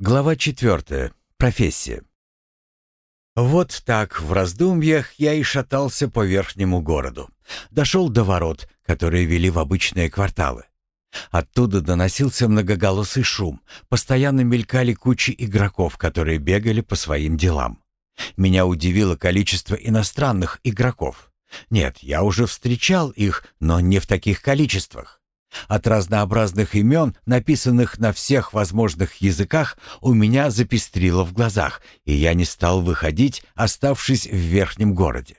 Глава четвертая. Профессия. Вот так, в раздумьях, я и шатался по верхнему городу. Дошел до ворот, которые вели в обычные кварталы. Оттуда доносился многоголосый шум. Постоянно мелькали кучи игроков, которые бегали по своим делам. Меня удивило количество иностранных игроков. Нет, я уже встречал их, но не в таких количествах. От разнообразных имен, написанных на всех возможных языках, у меня запестрило в глазах, и я не стал выходить, оставшись в верхнем городе.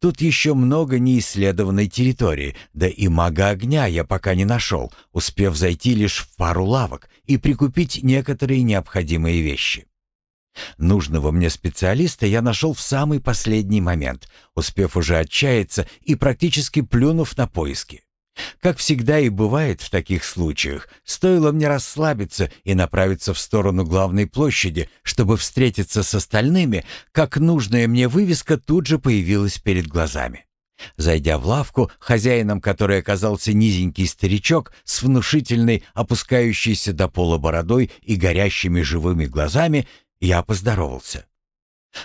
Тут еще много неисследованной территории, да и мага огня я пока не нашел, успев зайти лишь в пару лавок и прикупить некоторые необходимые вещи. Нужного мне специалиста я нашел в самый последний момент, успев уже отчаяться и практически плюнув на поиски. Как всегда и бывает в таких случаях, стоило мне расслабиться и направиться в сторону главной площади, чтобы встретиться с остальными, как нужная мне вывеска тут же появилась перед глазами. Зайдя в лавку, хозяином которой оказался низенький старичок с внушительной, опускающейся до пола бородой и горящими живыми глазами, я поздоровался.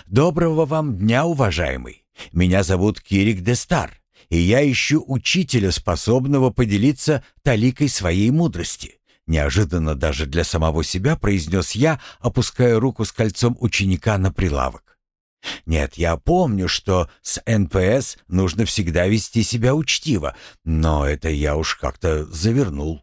«Доброго вам дня, уважаемый. Меня зовут Кирик Дестар и я ищу учителя, способного поделиться толикой своей мудрости. Неожиданно даже для самого себя произнес я, опуская руку с кольцом ученика на прилавок. Нет, я помню, что с НПС нужно всегда вести себя учтиво, но это я уж как-то завернул.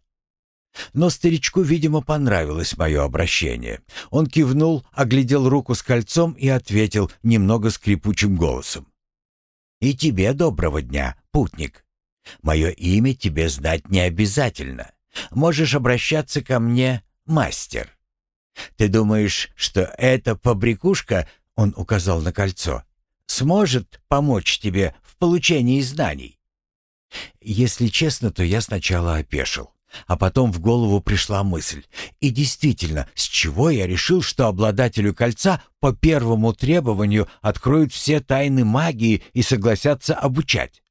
Но старичку, видимо, понравилось мое обращение. Он кивнул, оглядел руку с кольцом и ответил немного скрипучим голосом. И тебе доброго дня, путник. Мое имя тебе знать не обязательно. Можешь обращаться ко мне, мастер. Ты думаешь, что эта побрякушка, он указал на кольцо, сможет помочь тебе в получении знаний? Если честно, то я сначала опешил. А потом в голову пришла мысль. И действительно, с чего я решил, что обладателю кольца по первому требованию откроют все тайны магии и согласятся обучать?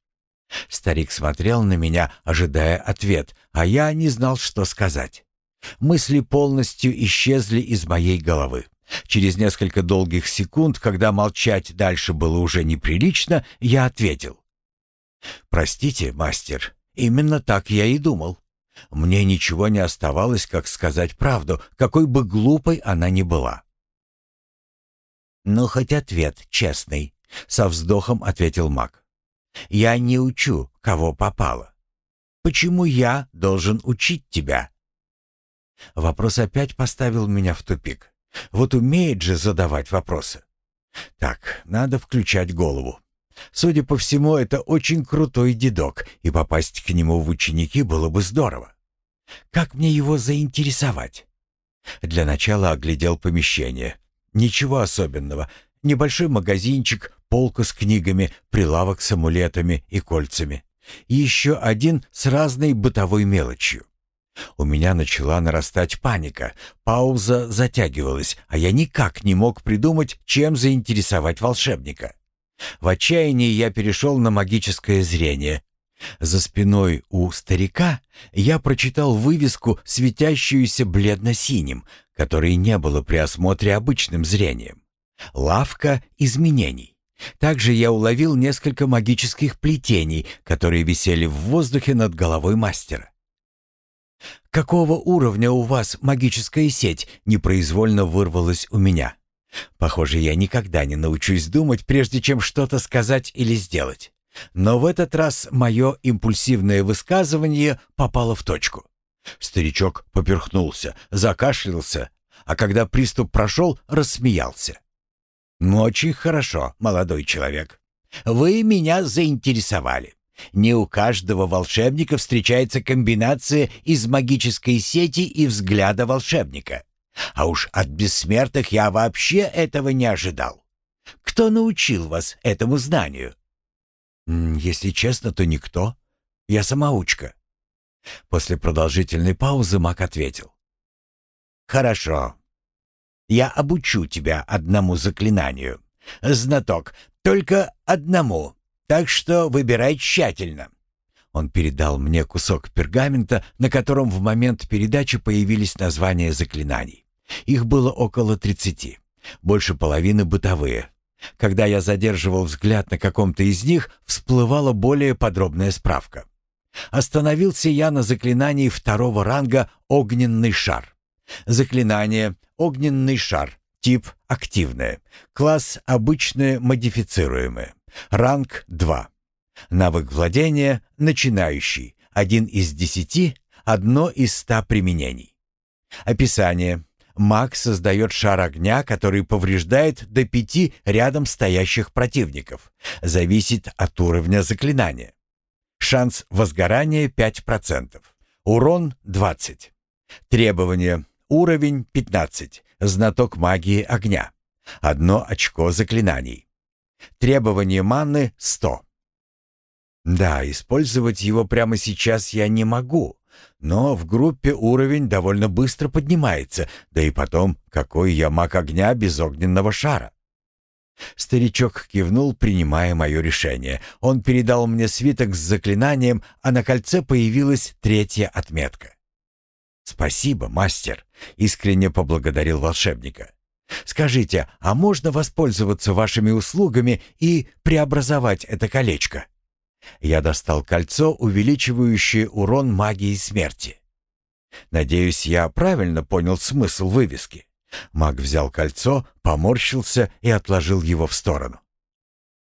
Старик смотрел на меня, ожидая ответ, а я не знал, что сказать. Мысли полностью исчезли из моей головы. Через несколько долгих секунд, когда молчать дальше было уже неприлично, я ответил. «Простите, мастер, именно так я и думал. Мне ничего не оставалось, как сказать правду, какой бы глупой она ни была. «Ну, хоть ответ честный», — со вздохом ответил маг. «Я не учу, кого попало. Почему я должен учить тебя?» Вопрос опять поставил меня в тупик. Вот умеет же задавать вопросы. Так, надо включать голову. Судя по всему, это очень крутой дедок, и попасть к нему в ученики было бы здорово. Как мне его заинтересовать? Для начала оглядел помещение. Ничего особенного. Небольшой магазинчик, полка с книгами, прилавок с амулетами и кольцами. Еще один с разной бытовой мелочью. У меня начала нарастать паника. Пауза затягивалась, а я никак не мог придумать, чем заинтересовать волшебника. В отчаянии я перешел на магическое зрение. За спиной у старика я прочитал вывеску, светящуюся бледно-синим, которой не было при осмотре обычным зрением. «Лавка изменений». Также я уловил несколько магических плетений, которые висели в воздухе над головой мастера. «Какого уровня у вас магическая сеть?» непроизвольно вырвалась у меня. Похоже, я никогда не научусь думать, прежде чем что-то сказать или сделать. Но в этот раз мое импульсивное высказывание попало в точку. Старичок поперхнулся, закашлялся, а когда приступ прошел, рассмеялся. «Ну, «Очень хорошо, молодой человек. Вы меня заинтересовали. Не у каждого волшебника встречается комбинация из магической сети и взгляда волшебника. А уж от бессмертных я вообще этого не ожидал. Кто научил вас этому знанию? Если честно, то никто. Я самоучка. После продолжительной паузы Мак ответил. Хорошо. Я обучу тебя одному заклинанию. Знаток, только одному. Так что выбирай тщательно. Он передал мне кусок пергамента, на котором в момент передачи появились названия заклинаний. Их было около 30. Больше половины бытовые. Когда я задерживал взгляд на каком-то из них, всплывала более подробная справка. Остановился я на заклинании второго ранга «Огненный шар». Заклинание «Огненный шар». Тип «Активное». Класс «Обычное модифицируемое». Ранг 2. Навык владения «Начинающий». Один из десяти, одно из ста применений. Описание. Маг создает шар огня, который повреждает до пяти рядом стоящих противников. Зависит от уровня заклинания. Шанс возгорания 5%. Урон 20. Требования. Уровень 15. Знаток магии огня. Одно очко заклинаний. Требование маны 100. Да, использовать его прямо сейчас я не могу. Но в группе уровень довольно быстро поднимается, да и потом, какой я маг огня без огненного шара. Старичок кивнул, принимая мое решение. Он передал мне свиток с заклинанием, а на кольце появилась третья отметка. «Спасибо, мастер», — искренне поблагодарил волшебника. «Скажите, а можно воспользоваться вашими услугами и преобразовать это колечко?» Я достал кольцо, увеличивающее урон магии смерти. Надеюсь, я правильно понял смысл вывески. Маг взял кольцо, поморщился и отложил его в сторону.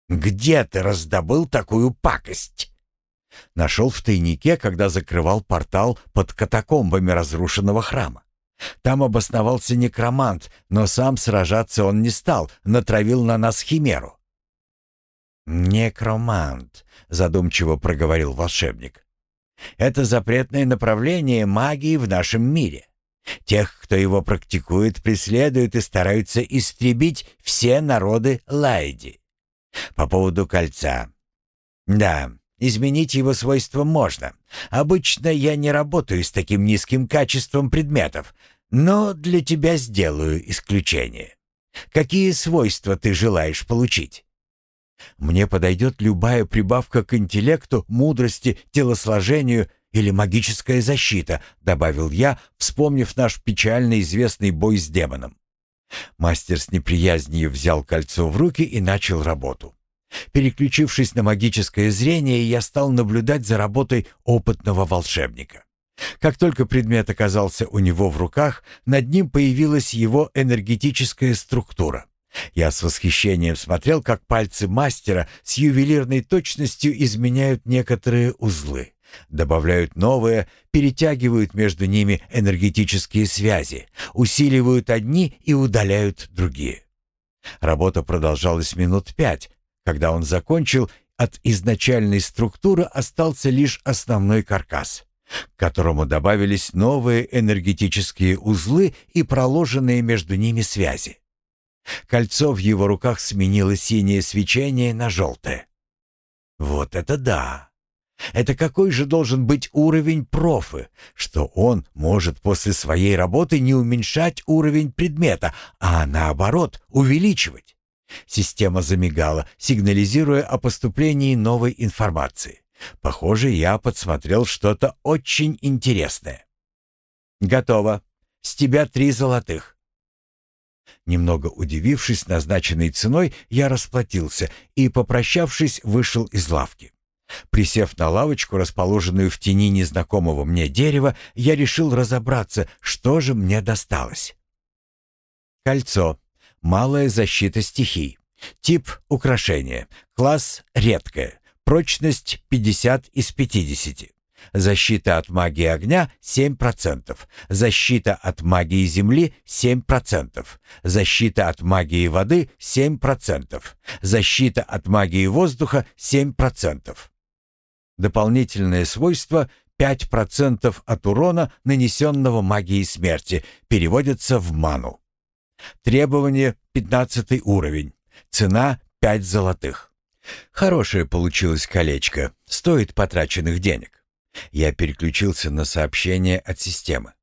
«Где ты раздобыл такую пакость?» Нашел в тайнике, когда закрывал портал под катакомбами разрушенного храма. Там обосновался некромант, но сам сражаться он не стал, натравил на нас химеру. «Некромант», — задумчиво проговорил волшебник. «Это запретное направление магии в нашем мире. Тех, кто его практикует, преследуют и стараются истребить все народы Лайди. По поводу кольца. Да, изменить его свойства можно. Обычно я не работаю с таким низким качеством предметов, но для тебя сделаю исключение. Какие свойства ты желаешь получить? Мне подойдет любая прибавка к интеллекту, мудрости, телосложению или магическая защита», — добавил я, вспомнив наш печально известный бой с демоном. Мастер с неприязнью взял кольцо в руки и начал работу. Переключившись на магическое зрение, я стал наблюдать за работой опытного волшебника. Как только предмет оказался у него в руках, над ним появилась его энергетическая структура. Я с восхищением смотрел, как пальцы мастера с ювелирной точностью изменяют некоторые узлы, добавляют новые, перетягивают между ними энергетические связи, усиливают одни и удаляют другие. Работа продолжалась минут пять. Когда он закончил, от изначальной структуры остался лишь основной каркас, к которому добавились новые энергетические узлы и проложенные между ними связи. Кольцо в его руках сменило синее свечение на желтое. Вот это да! Это какой же должен быть уровень профы, что он может после своей работы не уменьшать уровень предмета, а наоборот увеличивать? Система замигала, сигнализируя о поступлении новой информации. Похоже, я подсмотрел что-то очень интересное. «Готово. С тебя три золотых. Немного удивившись назначенной ценой, я расплатился и, попрощавшись, вышел из лавки. Присев на лавочку, расположенную в тени незнакомого мне дерева, я решил разобраться, что же мне досталось. Кольцо. Малая защита стихий. Тип украшения. Класс редкое. Прочность 50 из 50. Защита от магии огня 7%. Защита от магии земли 7%. Защита от магии воды 7%. Защита от магии воздуха 7%. Дополнительное свойство 5% от урона, нанесенного магией смерти, переводится в ману. Требование 15 уровень. Цена 5 золотых. Хорошее получилось колечко, стоит потраченных денег. Я переключился на сообщение от системы.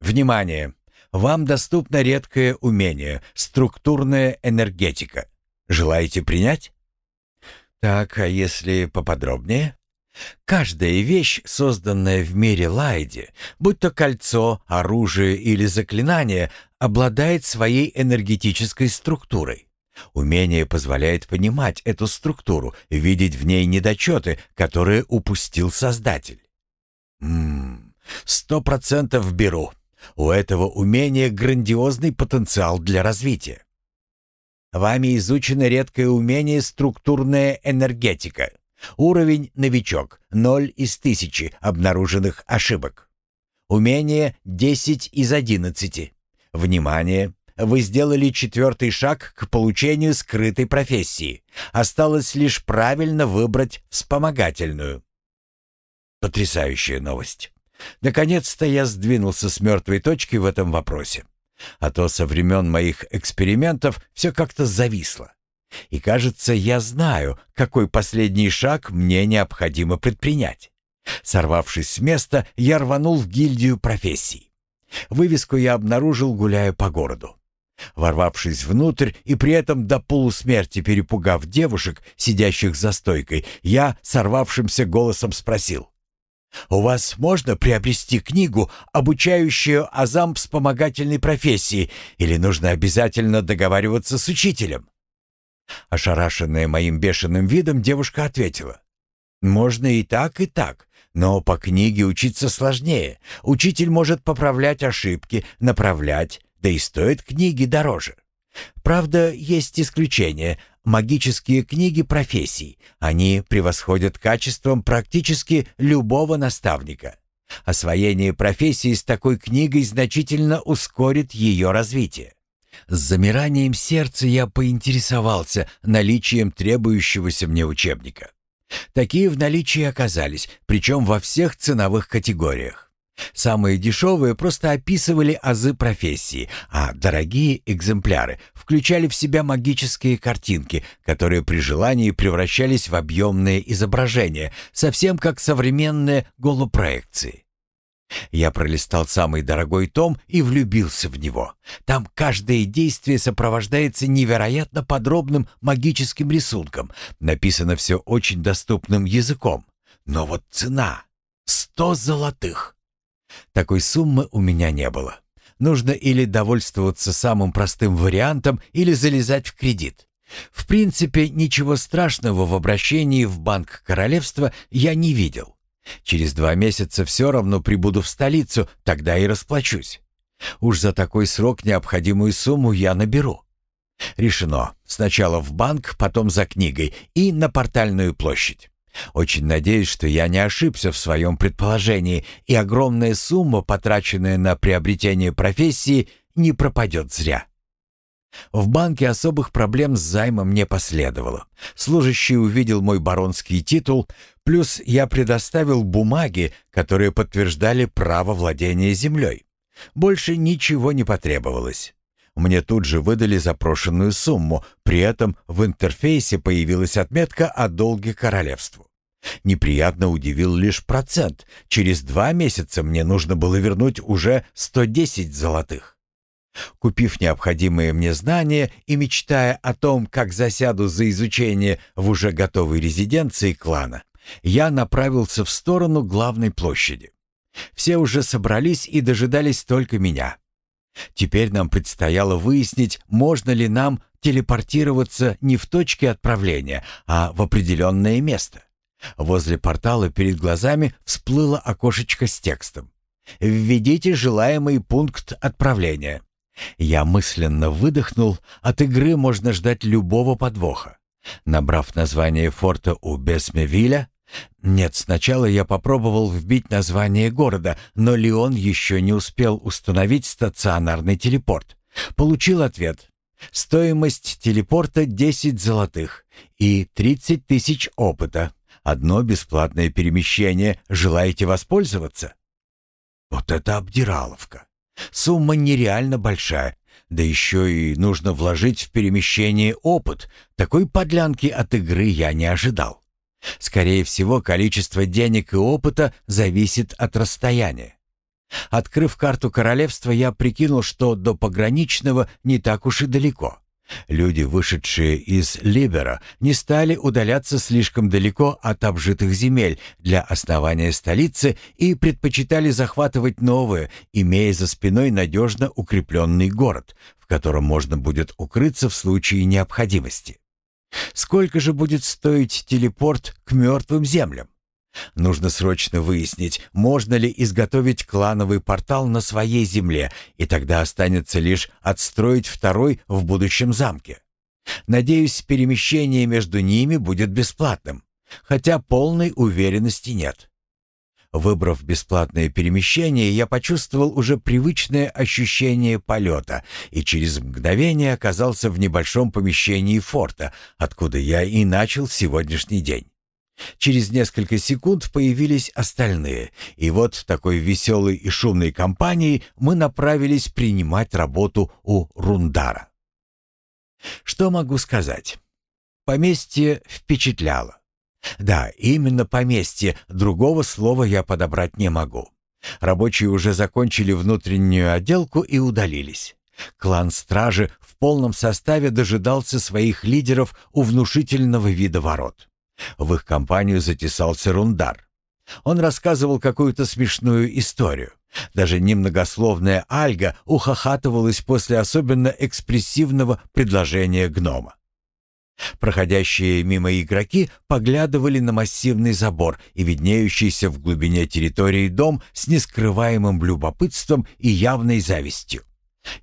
Внимание! Вам доступно редкое умение — структурная энергетика. Желаете принять? Так, а если поподробнее? Каждая вещь, созданная в мире Лайди, будь то кольцо, оружие или заклинание, обладает своей энергетической структурой. Умение позволяет понимать эту структуру, видеть в ней недочеты, которые упустил Создатель. Ммм, сто процентов беру. У этого умения грандиозный потенциал для развития. Вами изучено редкое умение «Структурная энергетика». Уровень «Новичок» — 0 из 1000 обнаруженных ошибок. Умение 10 из 11. Внимание! Вы сделали четвертый шаг к получению скрытой профессии. Осталось лишь правильно выбрать вспомогательную. Потрясающая новость. Наконец-то я сдвинулся с мертвой точки в этом вопросе. А то со времен моих экспериментов все как-то зависло. И кажется, я знаю, какой последний шаг мне необходимо предпринять. Сорвавшись с места, я рванул в гильдию профессий. Вывеску я обнаружил, гуляя по городу. Ворвавшись внутрь и при этом до полусмерти перепугав девушек, сидящих за стойкой, я сорвавшимся голосом спросил. У вас можно приобрести книгу, обучающую азам вспомогательной профессии, или нужно обязательно договариваться с учителем?» Ошарашенная моим бешеным видом, девушка ответила. «Можно и так, и так, но по книге учиться сложнее. Учитель может поправлять ошибки, направлять, да и стоит книги дороже. Правда, есть исключения магические книги профессий. Они превосходят качеством практически любого наставника. Освоение профессии с такой книгой значительно ускорит ее развитие. С замиранием сердца я поинтересовался наличием требующегося мне учебника. Такие в наличии оказались, причем во всех ценовых категориях. Самые дешевые просто описывали азы профессии, а дорогие экземпляры включали в себя магические картинки, которые при желании превращались в объемные изображения, совсем как современные голопроекции. Я пролистал самый дорогой том и влюбился в него. Там каждое действие сопровождается невероятно подробным магическим рисунком. Написано все очень доступным языком. Но вот цена — сто золотых. Такой суммы у меня не было. Нужно или довольствоваться самым простым вариантом, или залезать в кредит. В принципе, ничего страшного в обращении в Банк Королевства я не видел. Через два месяца все равно прибуду в столицу, тогда и расплачусь. Уж за такой срок необходимую сумму я наберу. Решено. Сначала в банк, потом за книгой и на портальную площадь. Очень надеюсь, что я не ошибся в своем предположении, и огромная сумма, потраченная на приобретение профессии, не пропадет зря. В банке особых проблем с займом не последовало. Служащий увидел мой баронский титул, плюс я предоставил бумаги, которые подтверждали право владения землей. Больше ничего не потребовалось. Мне тут же выдали запрошенную сумму, при этом в интерфейсе появилась отметка о долге королевству. Неприятно удивил лишь процент. Через два месяца мне нужно было вернуть уже 110 золотых. Купив необходимые мне знания и мечтая о том, как засяду за изучение в уже готовой резиденции клана, я направился в сторону главной площади. Все уже собрались и дожидались только меня. Теперь нам предстояло выяснить, можно ли нам телепортироваться не в точке отправления, а в определенное место. Возле портала перед глазами всплыло окошечко с текстом. «Введите желаемый пункт отправления». Я мысленно выдохнул, от игры можно ждать любого подвоха. Набрав название форта у Бесмевиля, нет, сначала я попробовал вбить название города, но Леон еще не успел установить стационарный телепорт. Получил ответ. Стоимость телепорта 10 золотых и 30 тысяч опыта. Одно бесплатное перемещение. Желаете воспользоваться? Вот это обдираловка. Сумма нереально большая. Да еще и нужно вложить в перемещение опыт. Такой подлянки от игры я не ожидал. Скорее всего, количество денег и опыта зависит от расстояния. Открыв карту королевства, я прикинул, что до пограничного не так уж и далеко. Люди, вышедшие из Либера, не стали удаляться слишком далеко от обжитых земель для основания столицы и предпочитали захватывать новые, имея за спиной надежно укрепленный город, в котором можно будет укрыться в случае необходимости. Сколько же будет стоить телепорт к мертвым землям? Нужно срочно выяснить, можно ли изготовить клановый портал на своей земле, и тогда останется лишь отстроить второй в будущем замке. Надеюсь, перемещение между ними будет бесплатным, хотя полной уверенности нет. Выбрав бесплатное перемещение, я почувствовал уже привычное ощущение полета и через мгновение оказался в небольшом помещении форта, откуда я и начал сегодняшний день. Через несколько секунд появились остальные, и вот такой веселой и шумной компанией мы направились принимать работу у Рундара. Что могу сказать? Поместье впечатляло. Да, именно поместье, другого слова я подобрать не могу. Рабочие уже закончили внутреннюю отделку и удалились. Клан Стражи в полном составе дожидался своих лидеров у внушительного вида ворот. В их компанию затесался Рундар. Он рассказывал какую-то смешную историю. Даже немногословная Альга ухахатывалась после особенно экспрессивного предложения гнома. Проходящие мимо игроки поглядывали на массивный забор и виднеющийся в глубине территории дом с нескрываемым любопытством и явной завистью.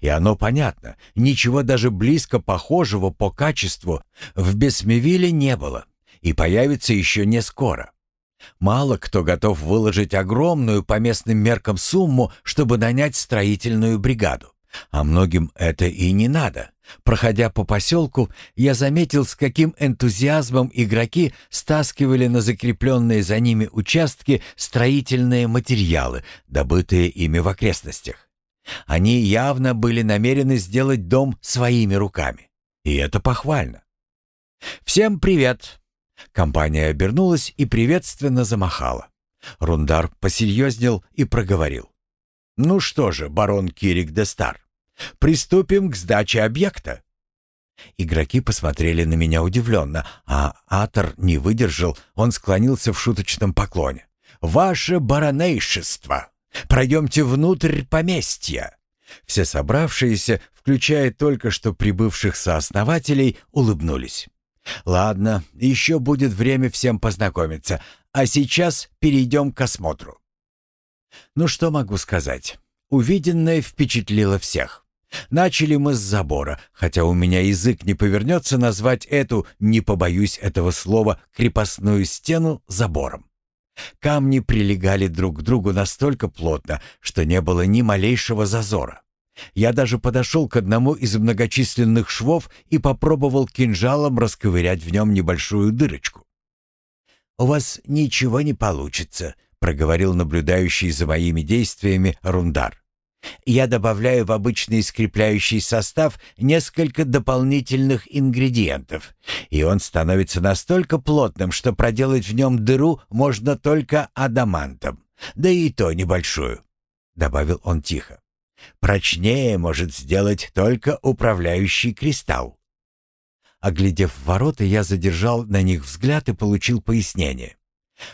И оно понятно, ничего даже близко похожего по качеству в Бесмевиле не было и появится еще не скоро. Мало кто готов выложить огромную по местным меркам сумму, чтобы нанять строительную бригаду. А многим это и не надо. Проходя по поселку, я заметил, с каким энтузиазмом игроки стаскивали на закрепленные за ними участки строительные материалы, добытые ими в окрестностях. Они явно были намерены сделать дом своими руками. И это похвально. «Всем привет!» Компания обернулась и приветственно замахала. Рундар посерьезнел и проговорил. «Ну что же, барон Кирик де Стар, приступим к сдаче объекта». Игроки посмотрели на меня удивленно, а Атор не выдержал, он склонился в шуточном поклоне. «Ваше баронейшество, пройдемте внутрь поместья». Все собравшиеся, включая только что прибывших сооснователей, улыбнулись. Ладно, еще будет время всем познакомиться, а сейчас перейдем к осмотру. Ну что могу сказать? Увиденное впечатлило всех. Начали мы с забора, хотя у меня язык не повернется назвать эту, не побоюсь этого слова, крепостную стену забором. Камни прилегали друг к другу настолько плотно, что не было ни малейшего зазора. Я даже подошел к одному из многочисленных швов и попробовал кинжалом расковырять в нем небольшую дырочку. «У вас ничего не получится», — проговорил наблюдающий за моими действиями Рундар. «Я добавляю в обычный скрепляющий состав несколько дополнительных ингредиентов, и он становится настолько плотным, что проделать в нем дыру можно только адамантом, да и то небольшую», — добавил он тихо. Прочнее может сделать только управляющий кристалл. Оглядев ворота, я задержал на них взгляд и получил пояснение.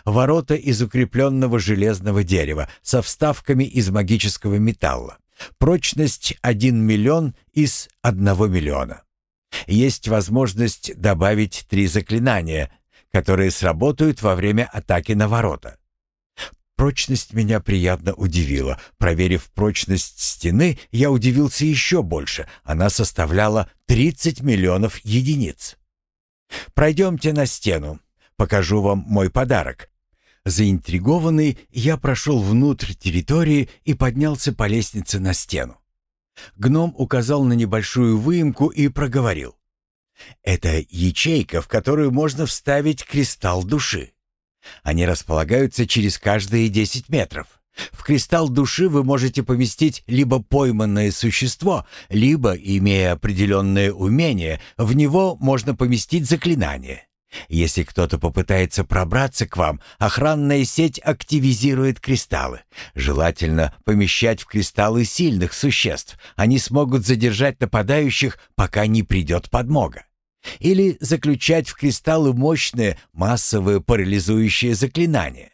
Ворота из укрепленного железного дерева со вставками из магического металла. Прочность 1 миллион из 1 миллиона. Есть возможность добавить три заклинания, которые сработают во время атаки на ворота. Прочность меня приятно удивила. Проверив прочность стены, я удивился еще больше. Она составляла 30 миллионов единиц. «Пройдемте на стену. Покажу вам мой подарок». Заинтригованный, я прошел внутрь территории и поднялся по лестнице на стену. Гном указал на небольшую выемку и проговорил. «Это ячейка, в которую можно вставить кристалл души. Они располагаются через каждые 10 метров. В кристалл души вы можете поместить либо пойманное существо, либо, имея определенное умение, в него можно поместить заклинание. Если кто-то попытается пробраться к вам, охранная сеть активизирует кристаллы. Желательно помещать в кристаллы сильных существ. Они смогут задержать нападающих, пока не придет подмога. Или заключать в кристаллы мощные массовые парализующие заклинания.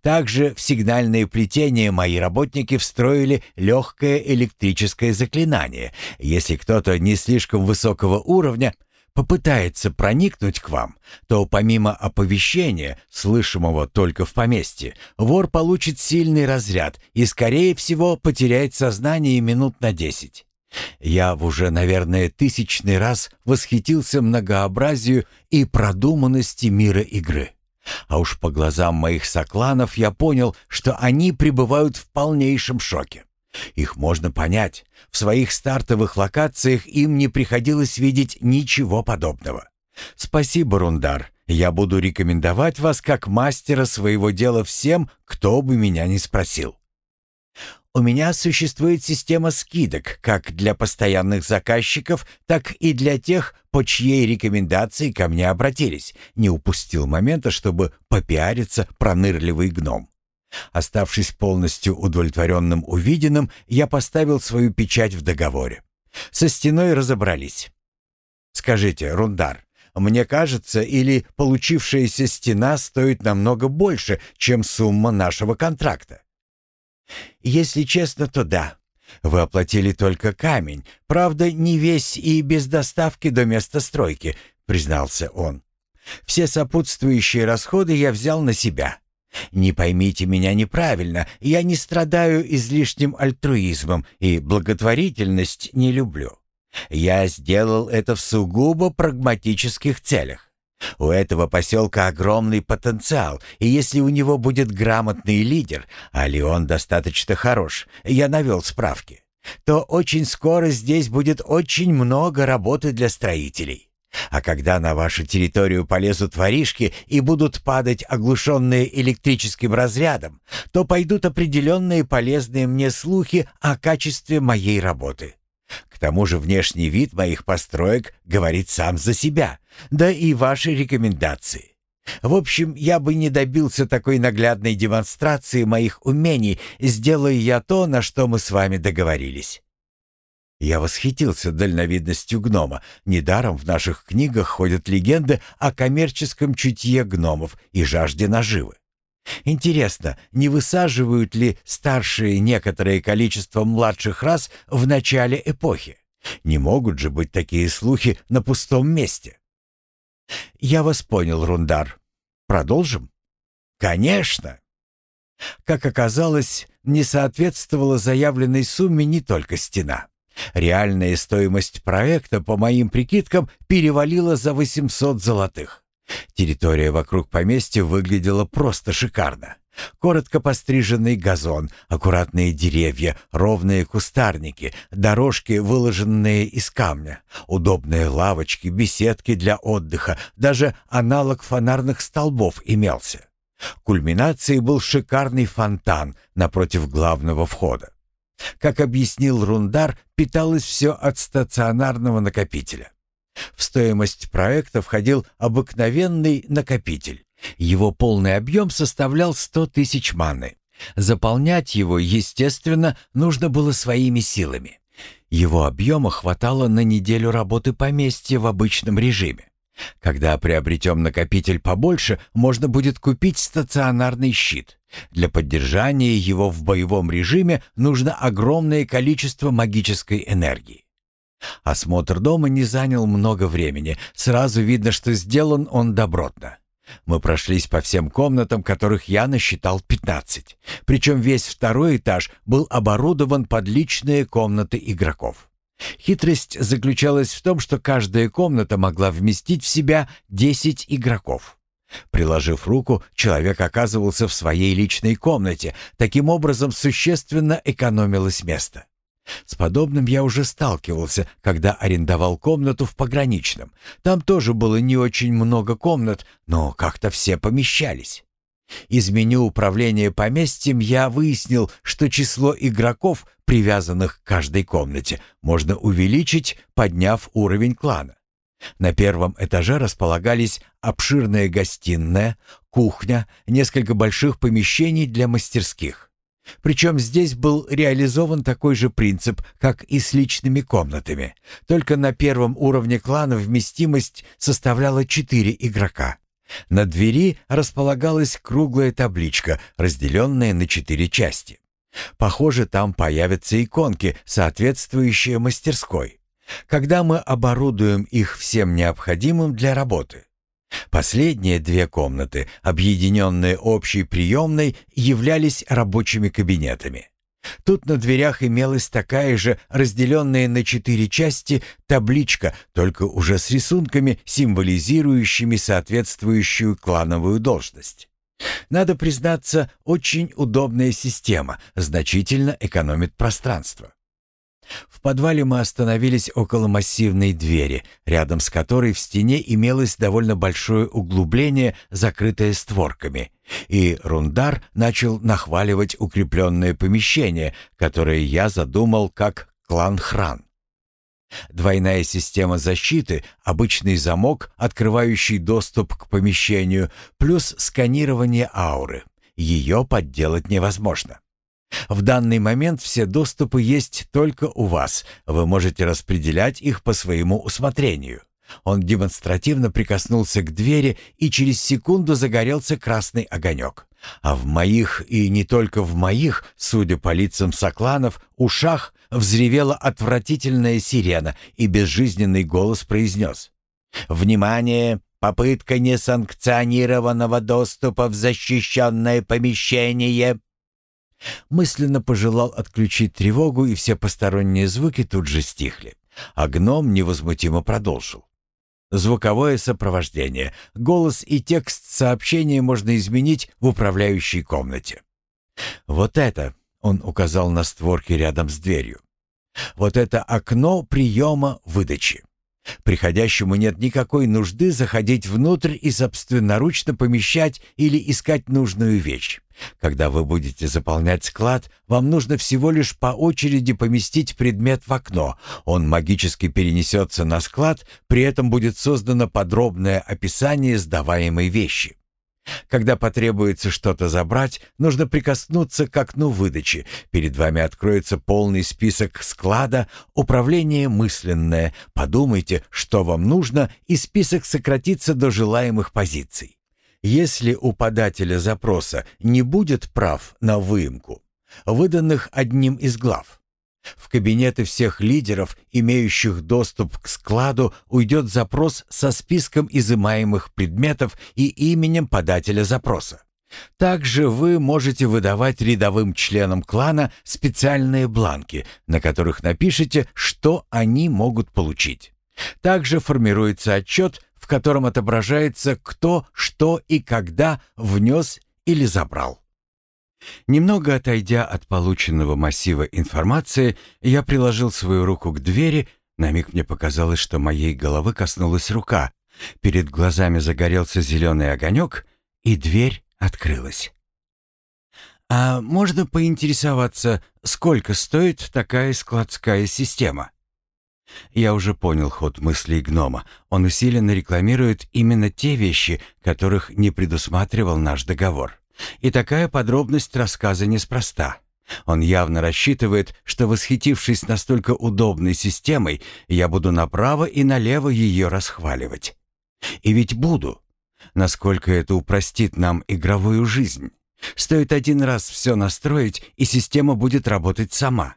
Также в сигнальное плетение мои работники встроили легкое электрическое заклинание. Если кто-то не слишком высокого уровня попытается проникнуть к вам, то помимо оповещения, слышимого только в поместье, вор получит сильный разряд и, скорее всего, потеряет сознание минут на десять. Я в уже, наверное, тысячный раз восхитился многообразию и продуманности мира игры. А уж по глазам моих сокланов я понял, что они пребывают в полнейшем шоке. Их можно понять. В своих стартовых локациях им не приходилось видеть ничего подобного. Спасибо, Рундар. Я буду рекомендовать вас как мастера своего дела всем, кто бы меня ни спросил. У меня существует система скидок как для постоянных заказчиков, так и для тех, по чьей рекомендации ко мне обратились. Не упустил момента, чтобы попиариться пронырливый гном. Оставшись полностью удовлетворенным увиденным, я поставил свою печать в договоре. Со стеной разобрались. «Скажите, Рундар, мне кажется, или получившаяся стена стоит намного больше, чем сумма нашего контракта?» «Если честно, то да. Вы оплатили только камень, правда, не весь и без доставки до места стройки», — признался он. «Все сопутствующие расходы я взял на себя. Не поймите меня неправильно, я не страдаю излишним альтруизмом и благотворительность не люблю. Я сделал это в сугубо прагматических целях. У этого поселка огромный потенциал, и если у него будет грамотный лидер, а Леон достаточно хорош, я навел справки, то очень скоро здесь будет очень много работы для строителей. А когда на вашу территорию полезут воришки и будут падать оглушенные электрическим разрядом, то пойдут определенные полезные мне слухи о качестве моей работы. К тому же внешний вид моих построек говорит сам за себя, да и ваши рекомендации. В общем, я бы не добился такой наглядной демонстрации моих умений, сделая я то, на что мы с вами договорились. Я восхитился дальновидностью гнома. Недаром в наших книгах ходят легенды о коммерческом чутье гномов и жажде наживы. Интересно, не высаживают ли старшие некоторое количество младших рас в начале эпохи? Не могут же быть такие слухи на пустом месте. Я вас понял, Рундар. Продолжим? Конечно. Как оказалось, не соответствовала заявленной сумме не только стена. Реальная стоимость проекта, по моим прикидкам, перевалила за 800 золотых. Территория вокруг поместья выглядела просто шикарно. Коротко постриженный газон, аккуратные деревья, ровные кустарники, дорожки, выложенные из камня, удобные лавочки, беседки для отдыха, даже аналог фонарных столбов имелся. Кульминацией был шикарный фонтан напротив главного входа. Как объяснил Рундар, питалось все от стационарного накопителя. В стоимость проекта входил обыкновенный накопитель. Его полный объем составлял 100 тысяч маны. Заполнять его, естественно, нужно было своими силами. Его объема хватало на неделю работы поместья в обычном режиме. Когда приобретем накопитель побольше, можно будет купить стационарный щит. Для поддержания его в боевом режиме нужно огромное количество магической энергии. Осмотр дома не занял много времени. Сразу видно, что сделан он добротно. Мы прошлись по всем комнатам, которых я насчитал 15. Причем весь второй этаж был оборудован под личные комнаты игроков. Хитрость заключалась в том, что каждая комната могла вместить в себя 10 игроков. Приложив руку, человек оказывался в своей личной комнате. Таким образом, существенно экономилось место. С подобным я уже сталкивался, когда арендовал комнату в пограничном. Там тоже было не очень много комнат, но как-то все помещались. Из меню управления поместьем я выяснил, что число игроков, привязанных к каждой комнате, можно увеличить, подняв уровень клана. На первом этаже располагались обширная гостиная, кухня, несколько больших помещений для мастерских. Причем здесь был реализован такой же принцип, как и с личными комнатами. Только на первом уровне клана вместимость составляла 4 игрока. На двери располагалась круглая табличка, разделенная на четыре части. Похоже, там появятся иконки, соответствующие мастерской. Когда мы оборудуем их всем необходимым для работы. Последние две комнаты, объединенные общей приемной, являлись рабочими кабинетами. Тут на дверях имелась такая же, разделенная на четыре части, табличка, только уже с рисунками, символизирующими соответствующую клановую должность. Надо признаться, очень удобная система, значительно экономит пространство. В подвале мы остановились около массивной двери, рядом с которой в стене имелось довольно большое углубление, закрытое створками. И Рундар начал нахваливать укрепленное помещение, которое я задумал как клан-хран. Двойная система защиты, обычный замок, открывающий доступ к помещению, плюс сканирование ауры. Ее подделать невозможно. В данный момент все доступы есть только у вас. Вы можете распределять их по своему усмотрению. Он демонстративно прикоснулся к двери, и через секунду загорелся красный огонек. А в моих, и не только в моих, судя по лицам сокланов, ушах взревела отвратительная сирена, и безжизненный голос произнес. «Внимание! Попытка несанкционированного доступа в защищенное помещение!» Мысленно пожелал отключить тревогу, и все посторонние звуки тут же стихли. А гном невозмутимо продолжил. Звуковое сопровождение. Голос и текст сообщения можно изменить в управляющей комнате. «Вот это», — он указал на створки рядом с дверью, «вот это окно приема выдачи. Приходящему нет никакой нужды заходить внутрь и собственноручно помещать или искать нужную вещь. Когда вы будете заполнять склад, вам нужно всего лишь по очереди поместить предмет в окно. Он магически перенесется на склад, при этом будет создано подробное описание сдаваемой вещи. Когда потребуется что-то забрать, нужно прикоснуться к окну выдачи. Перед вами откроется полный список склада, управление мысленное. Подумайте, что вам нужно, и список сократится до желаемых позиций. Если у подателя запроса не будет прав на выемку, выданных одним из глав, в кабинеты всех лидеров, имеющих доступ к складу, уйдет запрос со списком изымаемых предметов и именем подателя запроса. Также вы можете выдавать рядовым членам клана специальные бланки, на которых напишите, что они могут получить. Также формируется отчет, в котором отображается, кто, что и когда внес или забрал. Немного отойдя от полученного массива информации, я приложил свою руку к двери, на миг мне показалось, что моей головы коснулась рука. Перед глазами загорелся зеленый огонек, и дверь открылась. «А можно поинтересоваться, сколько стоит такая складская система?» Я уже понял ход мыслей гнома. Он усиленно рекламирует именно те вещи, которых не предусматривал наш договор. И такая подробность рассказа неспроста. Он явно рассчитывает, что, восхитившись настолько удобной системой, я буду направо и налево ее расхваливать. И ведь буду. Насколько это упростит нам игровую жизнь. Стоит один раз все настроить, и система будет работать сама.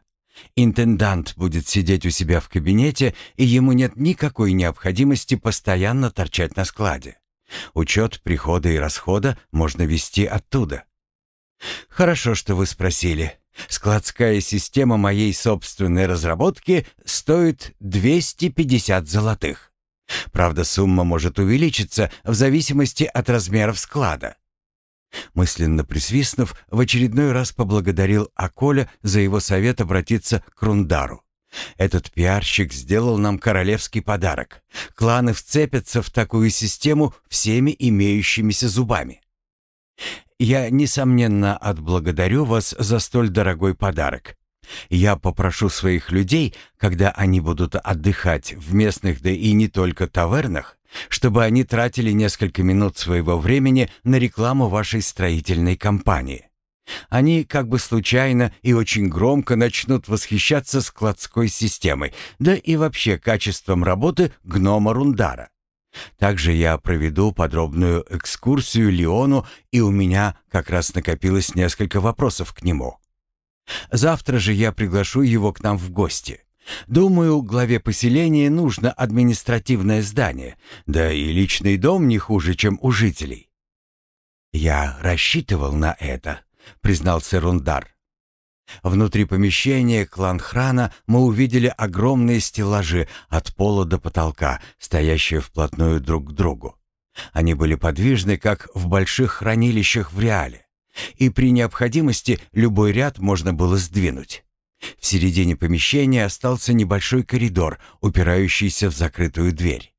Интендант будет сидеть у себя в кабинете, и ему нет никакой необходимости постоянно торчать на складе. Учет прихода и расхода можно вести оттуда. Хорошо, что вы спросили. Складская система моей собственной разработки стоит 250 золотых. Правда, сумма может увеличиться в зависимости от размеров склада. Мысленно присвистнув, в очередной раз поблагодарил Аколя за его совет обратиться к Рундару. Этот пиарщик сделал нам королевский подарок. Кланы вцепятся в такую систему всеми имеющимися зубами. Я, несомненно, отблагодарю вас за столь дорогой подарок. Я попрошу своих людей, когда они будут отдыхать в местных, да и не только тавернах, чтобы они тратили несколько минут своего времени на рекламу вашей строительной компании. Они как бы случайно и очень громко начнут восхищаться складской системой, да и вообще качеством работы гнома Рундара. Также я проведу подробную экскурсию Леону, и у меня как раз накопилось несколько вопросов к нему. Завтра же я приглашу его к нам в гости. Думаю, главе поселения нужно административное здание, да и личный дом не хуже, чем у жителей. Я рассчитывал на это, признался Рундар. Внутри помещения клан-храна мы увидели огромные стеллажи от пола до потолка, стоящие вплотную друг к другу. Они были подвижны, как в больших хранилищах в реале, и при необходимости любой ряд можно было сдвинуть. В середине помещения остался небольшой коридор, упирающийся в закрытую дверь.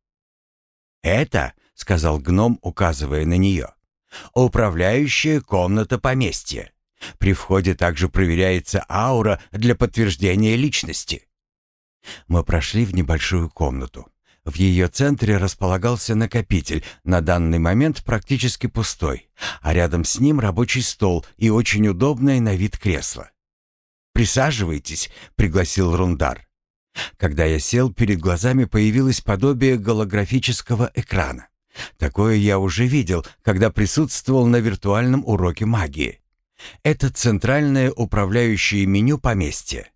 «Это», — сказал гном, указывая на нее, — «управляющая комната поместья». При входе также проверяется аура для подтверждения личности. Мы прошли в небольшую комнату. В ее центре располагался накопитель, на данный момент практически пустой, а рядом с ним рабочий стол и очень удобное на вид кресло. «Присаживайтесь», — пригласил Рундар. Когда я сел, перед глазами появилось подобие голографического экрана. Такое я уже видел, когда присутствовал на виртуальном уроке магии. Это центральное управляющее меню поместья.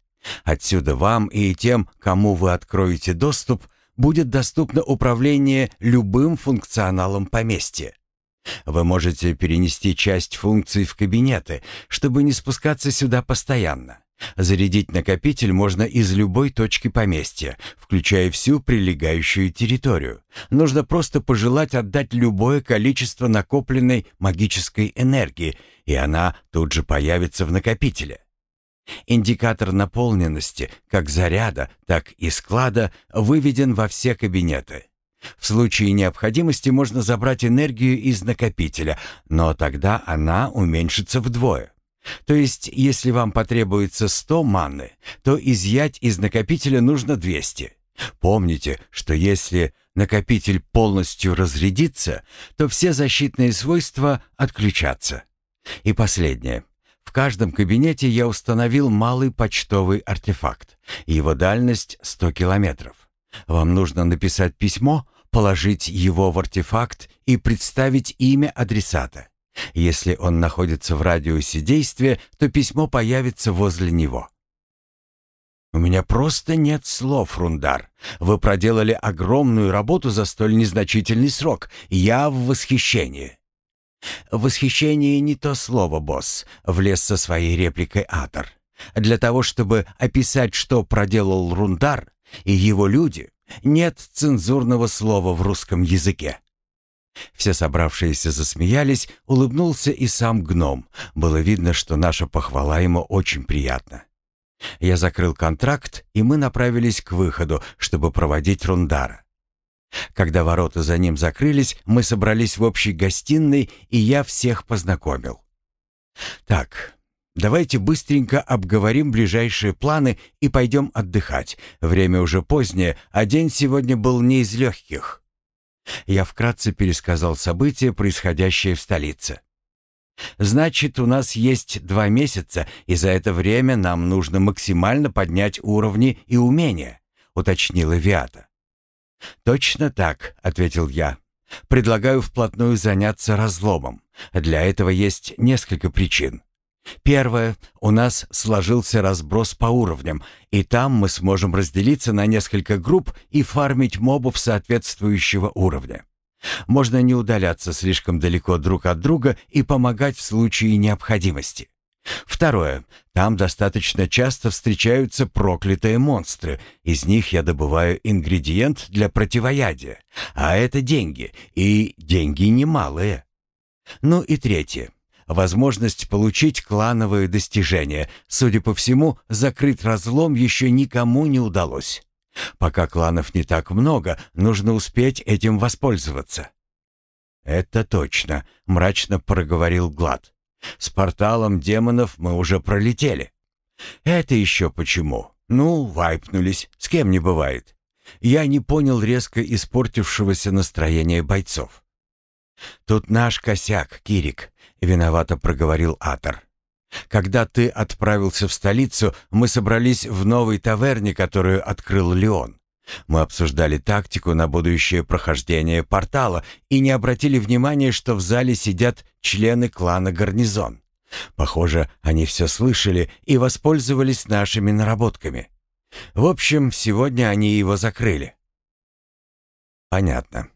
Отсюда вам и тем, кому вы откроете доступ, будет доступно управление любым функционалом поместья. Вы можете перенести часть функций в кабинеты, чтобы не спускаться сюда постоянно. Зарядить накопитель можно из любой точки поместья, включая всю прилегающую территорию. Нужно просто пожелать отдать любое количество накопленной магической энергии, и она тут же появится в накопителе. Индикатор наполненности как заряда, так и склада выведен во все кабинеты. В случае необходимости можно забрать энергию из накопителя, но тогда она уменьшится вдвое. То есть, если вам потребуется 100 манны, то изъять из накопителя нужно 200. Помните, что если накопитель полностью разрядится, то все защитные свойства отключатся. И последнее. В каждом кабинете я установил малый почтовый артефакт. Его дальность 100 километров. Вам нужно написать письмо, положить его в артефакт и представить имя адресата. Если он находится в радиусе действия, то письмо появится возле него. «У меня просто нет слов, Рундар. Вы проделали огромную работу за столь незначительный срок. Я в восхищении». «Восхищение не то слово, босс», — влез со своей репликой Атор. «Для того, чтобы описать, что проделал Рундар и его люди, нет цензурного слова в русском языке». Все собравшиеся засмеялись, улыбнулся и сам гном. Было видно, что наша похвала ему очень приятна. Я закрыл контракт, и мы направились к выходу, чтобы проводить Рундара. Когда ворота за ним закрылись, мы собрались в общей гостиной, и я всех познакомил. «Так, давайте быстренько обговорим ближайшие планы и пойдем отдыхать. Время уже позднее, а день сегодня был не из легких». Я вкратце пересказал события, происходящие в столице. «Значит, у нас есть два месяца, и за это время нам нужно максимально поднять уровни и умения», — уточнила Виата. «Точно так», — ответил я. «Предлагаю вплотную заняться разломом. Для этого есть несколько причин. Первое. У нас сложился разброс по уровням, и там мы сможем разделиться на несколько групп и фармить мобов соответствующего уровня. Можно не удаляться слишком далеко друг от друга и помогать в случае необходимости. Второе. Там достаточно часто встречаются проклятые монстры. Из них я добываю ингредиент для противоядия. А это деньги. И деньги немалые. Ну и третье возможность получить клановые достижения. Судя по всему, закрыть разлом еще никому не удалось. Пока кланов не так много, нужно успеть этим воспользоваться. «Это точно», — мрачно проговорил Глад. «С порталом демонов мы уже пролетели. «Это еще почему? Ну, вайпнулись, с кем не бывает». Я не понял резко испортившегося настроения бойцов. «Тут наш косяк, Кирик», — виновато проговорил Атор. «Когда ты отправился в столицу, мы собрались в новой таверне, которую открыл Леон. Мы обсуждали тактику на будущее прохождение портала и не обратили внимания, что в зале сидят члены клана Гарнизон. Похоже, они все слышали и воспользовались нашими наработками. В общем, сегодня они его закрыли. Понятно.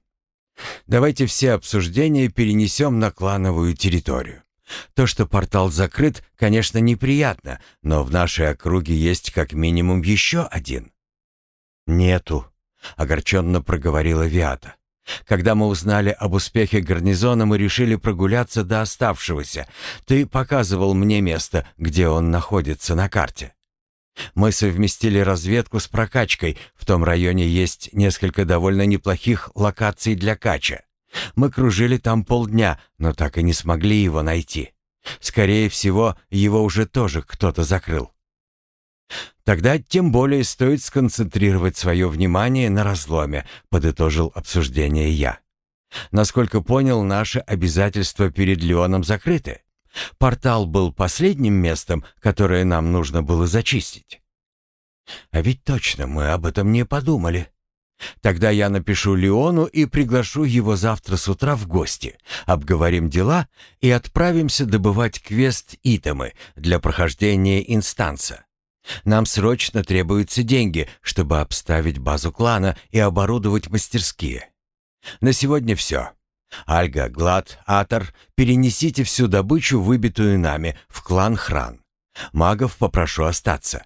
Давайте все обсуждения перенесем на клановую территорию. То, что портал закрыт, конечно, неприятно, но в нашей округе есть как минимум еще один. «Нету», — огорченно проговорила Виата. «Когда мы узнали об успехе гарнизона, мы решили прогуляться до оставшегося. Ты показывал мне место, где он находится на карте. Мы совместили разведку с прокачкой. В том районе есть несколько довольно неплохих локаций для кача. Мы кружили там полдня, но так и не смогли его найти. Скорее всего, его уже тоже кто-то закрыл. Тогда тем более стоит сконцентрировать свое внимание на разломе, подытожил обсуждение я. Насколько понял, наши обязательства перед Леоном закрыты. Портал был последним местом, которое нам нужно было зачистить. А ведь точно мы об этом не подумали. Тогда я напишу Леону и приглашу его завтра с утра в гости. Обговорим дела и отправимся добывать квест-итемы для прохождения инстанса. Нам срочно требуются деньги, чтобы обставить базу клана и оборудовать мастерские. На сегодня все. Альга, Глад, Атор, перенесите всю добычу, выбитую нами, в клан Хран. Магов попрошу остаться.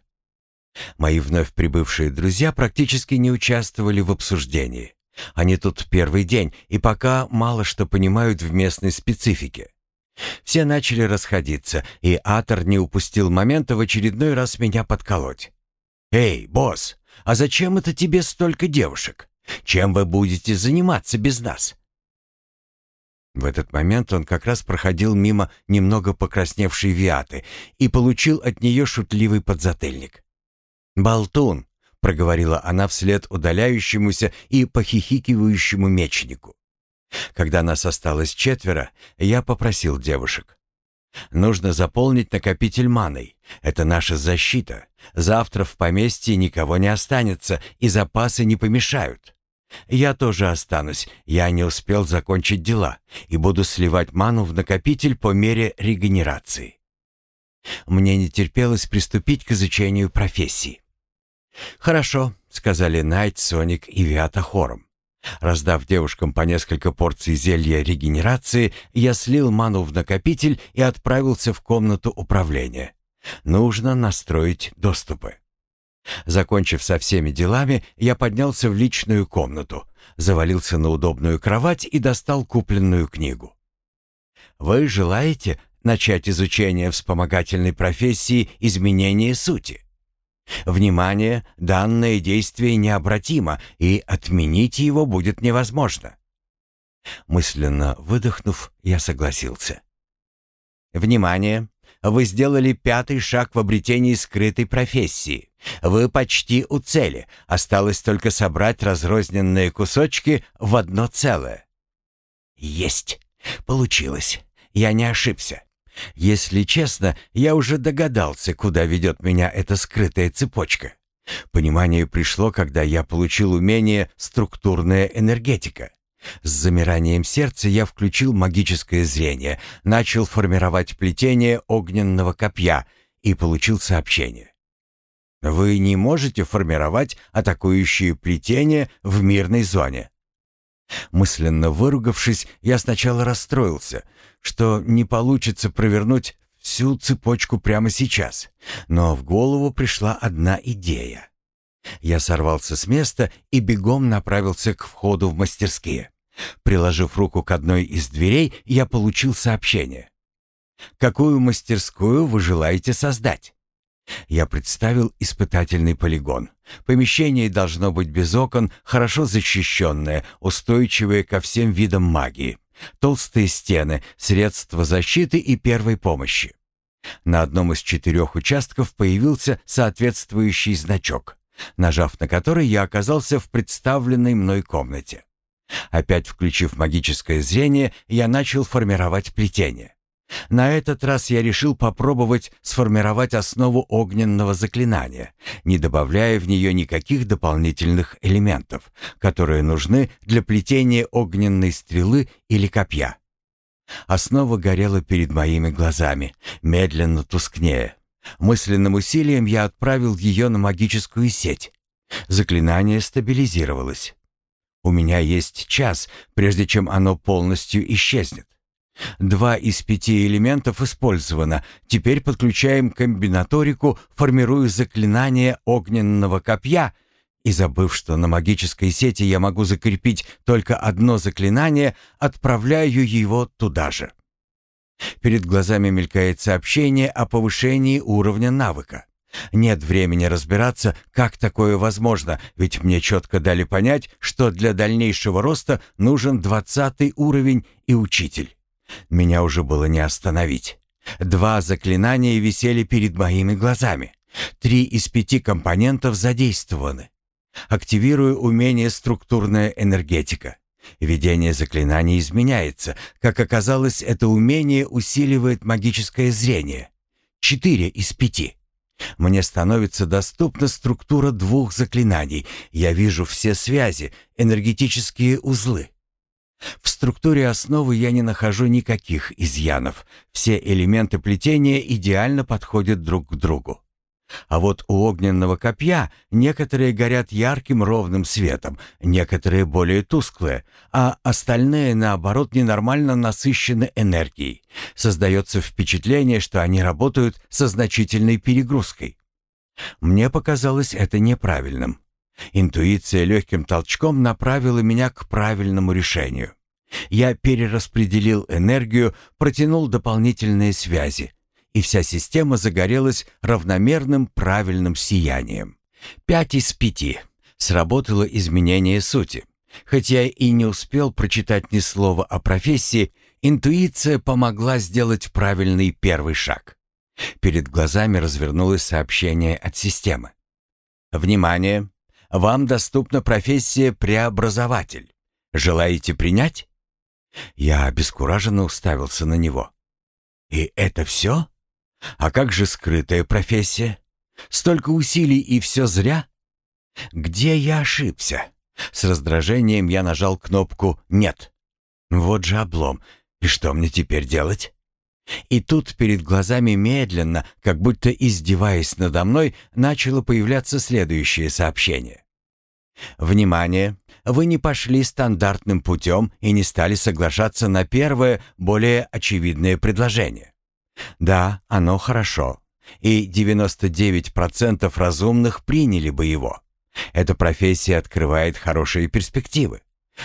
Мои вновь прибывшие друзья практически не участвовали в обсуждении. Они тут первый день и пока мало что понимают в местной специфике. Все начали расходиться, и Атор не упустил момента в очередной раз меня подколоть. «Эй, босс, а зачем это тебе столько девушек? Чем вы будете заниматься без нас?» В этот момент он как раз проходил мимо немного покрасневшей Виаты и получил от нее шутливый подзатыльник. «Болтун!» — проговорила она вслед удаляющемуся и похихикивающему мечнику. Когда нас осталось четверо, я попросил девушек. «Нужно заполнить накопитель маной. Это наша защита. Завтра в поместье никого не останется, и запасы не помешают. Я тоже останусь. Я не успел закончить дела и буду сливать ману в накопитель по мере регенерации». Мне не терпелось приступить к изучению профессии. «Хорошо», — сказали Найт, Соник и Виата хором. Раздав девушкам по несколько порций зелья регенерации, я слил ману в накопитель и отправился в комнату управления. Нужно настроить доступы. Закончив со всеми делами, я поднялся в личную комнату, завалился на удобную кровать и достал купленную книгу. «Вы желаете начать изучение вспомогательной профессии изменения сути?» Внимание, данное действие необратимо, и отменить его будет невозможно. Мысленно выдохнув, я согласился. Внимание! Вы сделали пятый шаг в обретении скрытой профессии. Вы почти у цели. Осталось только собрать разрозненные кусочки в одно целое. Есть! Получилось. Я не ошибся. Если честно, я уже догадался, куда ведет меня эта скрытая цепочка. Понимание пришло, когда я получил умение «структурная энергетика». С замиранием сердца я включил магическое зрение, начал формировать плетение огненного копья и получил сообщение. Вы не можете формировать атакующие плетения в мирной зоне. Мысленно выругавшись, я сначала расстроился, что не получится провернуть всю цепочку прямо сейчас, но в голову пришла одна идея. Я сорвался с места и бегом направился к входу в мастерские. Приложив руку к одной из дверей, я получил сообщение. «Какую мастерскую вы желаете создать?» Я представил испытательный полигон. Помещение должно быть без окон, хорошо защищенное, устойчивое ко всем видам магии. Толстые стены, средства защиты и первой помощи. На одном из четырех участков появился соответствующий значок, нажав на который я оказался в представленной мной комнате. Опять включив магическое зрение, я начал формировать плетение. На этот раз я решил попробовать сформировать основу огненного заклинания, не добавляя в нее никаких дополнительных элементов, которые нужны для плетения огненной стрелы или копья. Основа горела перед моими глазами, медленно тускнея. Мысленным усилием я отправил ее на магическую сеть. Заклинание стабилизировалось. У меня есть час, прежде чем оно полностью исчезнет. Два из пяти элементов использовано. Теперь подключаем комбинаторику, формируя заклинание огненного копья и, забыв, что на магической сети я могу закрепить только одно заклинание, отправляю его туда же. Перед глазами мелькает сообщение о повышении уровня навыка. Нет времени разбираться, как такое возможно, ведь мне четко дали понять, что для дальнейшего роста нужен двадцатый уровень и учитель. Меня уже было не остановить. Два заклинания висели перед моими глазами. Три из пяти компонентов задействованы. Активирую умение «Структурная энергетика». Видение заклинаний изменяется. Как оказалось, это умение усиливает магическое зрение. Четыре из пяти. Мне становится доступна структура двух заклинаний. Я вижу все связи, энергетические узлы. В структуре основы я не нахожу никаких изъянов. Все элементы плетения идеально подходят друг к другу. А вот у огненного копья некоторые горят ярким ровным светом, некоторые более тусклые, а остальные, наоборот, ненормально насыщены энергией. Создается впечатление, что они работают со значительной перегрузкой. Мне показалось это неправильным. Интуиция легким толчком направила меня к правильному решению. Я перераспределил энергию, протянул дополнительные связи, и вся система загорелась равномерным правильным сиянием. Пять из пяти. Сработало изменение сути. Хотя и не успел прочитать ни слова о профессии, интуиция помогла сделать правильный первый шаг. Перед глазами развернулось сообщение от системы. «Внимание! Вам доступна профессия преобразователь. Желаете принять?» Я обескураженно уставился на него. «И это все? А как же скрытая профессия? Столько усилий и все зря? Где я ошибся?» С раздражением я нажал кнопку «Нет». Вот же облом. И что мне теперь делать? И тут перед глазами медленно, как будто издеваясь надо мной, начало появляться следующее сообщение. «Внимание! Вы не пошли стандартным путем и не стали соглашаться на первое, более очевидное предложение. Да, оно хорошо, и 99% разумных приняли бы его. Эта профессия открывает хорошие перспективы.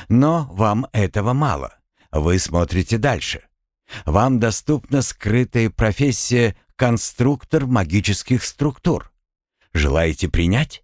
Но вам этого мало. Вы смотрите дальше. Вам доступна скрытая профессия конструктор магических структур. Желаете принять?